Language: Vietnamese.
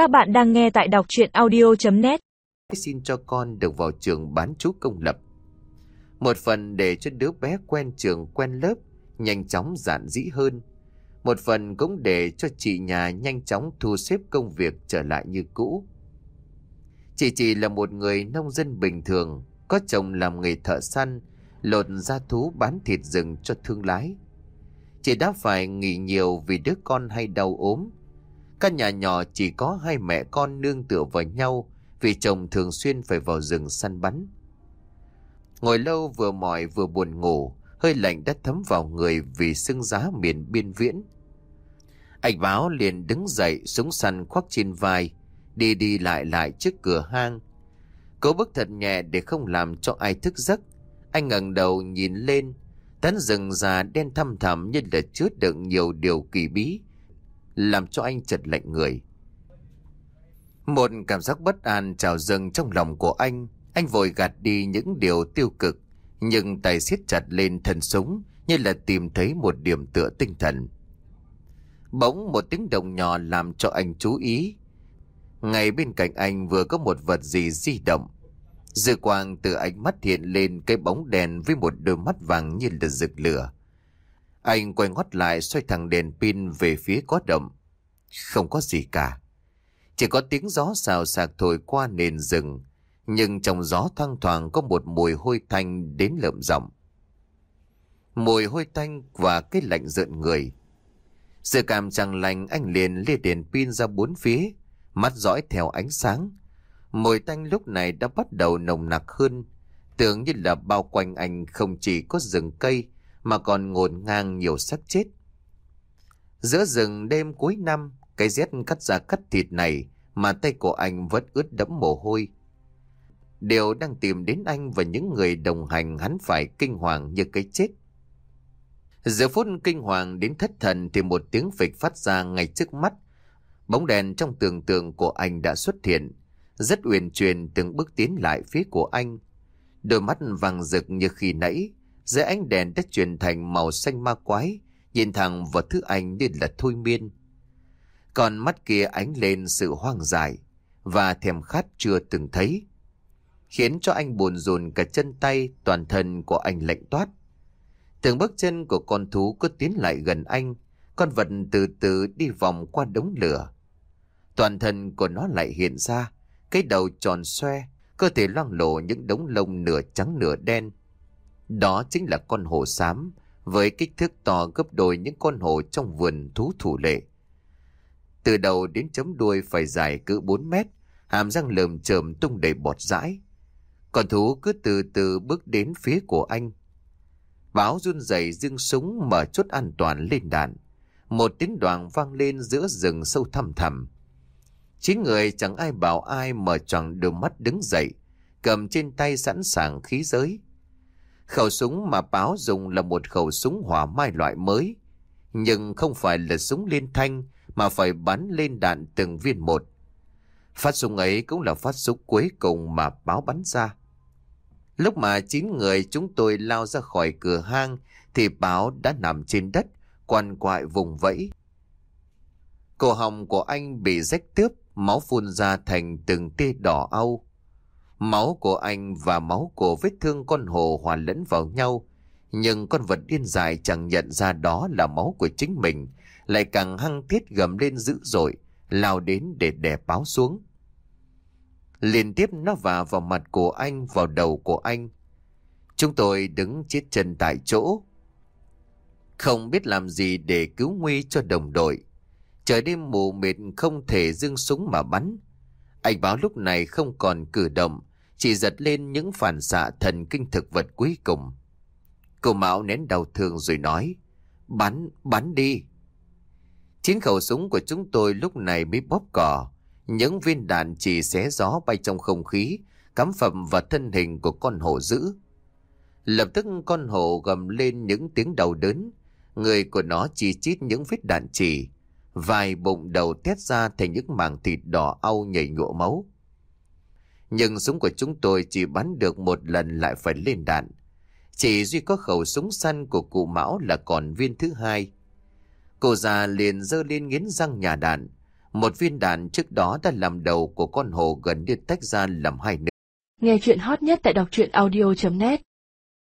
Các bạn đang nghe tại đọc chuyện audio.net Xin cho con được vào trường bán chú công lập. Một phần để cho đứa bé quen trường quen lớp, nhanh chóng giản dĩ hơn. Một phần cũng để cho chị nhà nhanh chóng thu xếp công việc trở lại như cũ. Chị chỉ là một người nông dân bình thường, có chồng làm nghề thợ săn, lột da thú bán thịt rừng cho thương lái. Chị đã phải nghỉ nhiều vì đứa con hay đau ốm. Căn nhà nhỏ chỉ có hai mẹ con nương tựa vào nhau vì chồng thường xuyên phải vào rừng săn bắn. Ngồi lâu vừa mỏi vừa buồn ngủ, hơi lạnh đã thấm vào người vì sưng giá miền biên viễn. Anh báo liền đứng dậy súng săn khoác trên vai, đi đi lại lại trước cửa hang. Cố bước thật nhẹ để không làm cho ai thức giấc. Anh ngẩng đầu nhìn lên, tán rừng già đen thăm thẳm như là chứa đựng nhiều điều kỳ bí, làm cho anh chật lạnh người. Một cảm giác bất an trào dâng trong lòng của anh, anh vội gạt đi những điều tiêu cực, nhưng tay siết chặt lên thân súng như là tìm thấy một điểm tựa tinh thần. Bỗng một tiếng động nhỏ làm cho anh chú ý. Ngay bên cạnh anh vừa có một vật gì di động. Dư quang từ ánh mắt hiện lên cái bóng đèn với một đôi mắt vàng như là rực lửa. Anh quay ngoắt lại xoay thẳng đèn pin về phía có động. Không có gì cả. Chỉ có tiếng gió xào xạc thổi qua nền rừng. Nhưng trong gió thoang thoảng có một mùi hôi thanh đến lợm giọng. Mùi hôi thanh và cái lạnh rợn người. Sự cảm chẳng lành anh liền lia đèn pin ra bốn phía, mắt dõi theo ánh sáng. Mùi tanh lúc này đã bắt đầu nồng nặc hơn, tưởng như là bao quanh anh không chỉ có rừng cây mà còn ngổn ngang nhiều xác chết. Giữa rừng đêm cuối năm, cái rét cắt ra cắt thịt này mà tay của anh vẫn ướt đẫm mồ hôi. Điều đang tìm đến anh và những người đồng hành hắn phải kinh hoàng như cái chết. Giờ phút kinh hoàng đến thất thần thì một tiếng phịch phát ra ngay trước mắt. Bóng đèn trong tưởng tượng của anh đã xuất hiện, rất uyển chuyển từng bước tiến lại phía của anh. Đôi mắt vàng rực như khi nãy, dưới ánh đèn đã chuyển thành màu xanh ma quái, nhìn thẳng vào thứ anh như là thôi miên. Còn mắt kia ánh lên sự hoang dại và thèm khát chưa từng thấy, khiến cho anh buồn rùn cả chân tay, toàn thân của anh lạnh toát. Từng bước chân của con thú cứ tiến lại gần anh, con vật từ từ đi vòng qua đống lửa. Toàn thân của nó lại hiện ra, cái đầu tròn xoe, cơ thể loang lổ những đống lông nửa trắng nửa đen. Đó chính là con hổ xám, với kích thước to gấp đôi những con hổ trong vườn thú thủ lệ. Từ đầu đến chấm đuôi phải dài cỡ 4 mét, hàm răng lờm chởm tung đầy bọt rãi. Con thú cứ từ từ bước đến phía của anh. Báo run rẩy dương súng mở chốt an toàn lên đạn. Một tiếng đoàn vang lên giữa rừng sâu thăm thẳm. Chín người chẳng ai bảo ai mở tròn đôi mắt đứng dậy, cầm trên tay sẵn sàng khí giới. Khẩu súng mà báo dùng là một khẩu súng hỏa mai loại mới, nhưng không phải là súng liên thanh mà phải bắn lên đạn từng viên một. Phát súng ấy cũng là phát súng cuối cùng mà báo bắn ra. Lúc mà chín người chúng tôi lao ra khỏi cửa hang thì báo đã nằm trên đất, quằn quại vùng vẫy. Cổ họng của anh bị rách tướp, máu phun ra thành từng tia đỏ au. Máu của anh và máu của vết thương con hồ hòa lẫn vào nhau, nhưng con vật điên dài chẳng nhận ra đó là máu của chính mình, lại càng hăng thiết gầm lên dữ dội, lao đến để đè báo xuống. Liên tiếp nó vả vào mặt của anh, vào đầu của anh. Chúng tôi đứng chết chân tại chỗ. Không biết làm gì để cứu nguy cho đồng đội. Trời đêm mù mịt không thể dương súng mà bắn. Anh báo lúc này không còn cử động, chỉ giật lên những phản xạ thần kinh thực vật cuối cùng. Cô Mão nén đau thương rồi nói, bắn, bắn đi. Chiến khẩu súng của chúng tôi lúc này mới bóp cỏ, những viên đạn chỉ xé gió bay trong không khí, cắm phẩm vào thân hình của con hổ dữ. Lập tức con hổ gầm lên những tiếng đầu đớn, người của nó chỉ chít những vết đạn chỉ, vài bụng đầu tét ra thành những mảng thịt đỏ au nhảy nhụa máu. Nhưng súng của chúng tôi chỉ bắn được một lần lại phải lên đạn. Chỉ duy có khẩu súng săn của cụ Mão là còn viên thứ hai. Cô già liền dơ lên nghiến răng nhà đạn, Một viên đạn trước đó đã làm đầu của con hồ gần như tách ra làm hai nửa. Nghe chuyện hot nhất tại đọc truyện audio.net